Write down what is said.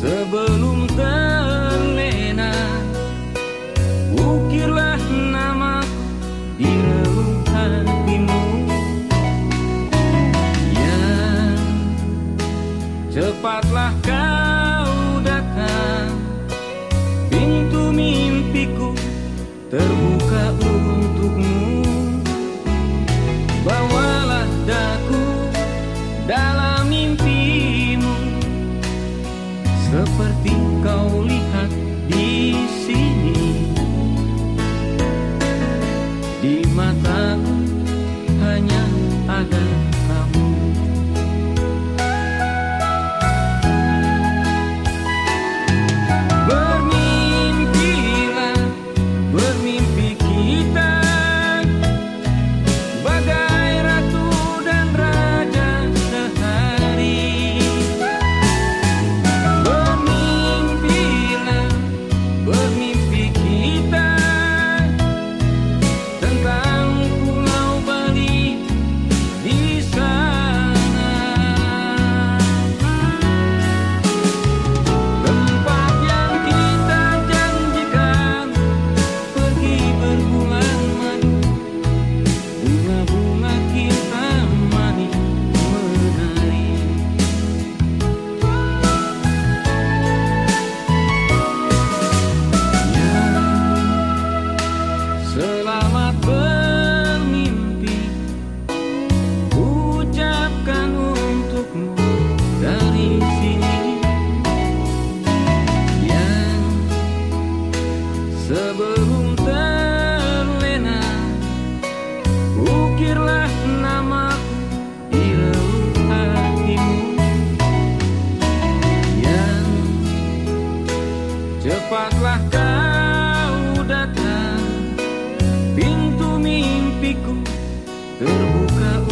sebelum terlena ukirlah nama di relung hatimu yang cepatlah kau datang. Pintu mimpiku terbuka untukmu. Bawalah daku dalam hanya ada Cepatlah kau datang Pintu mimpiku terbuka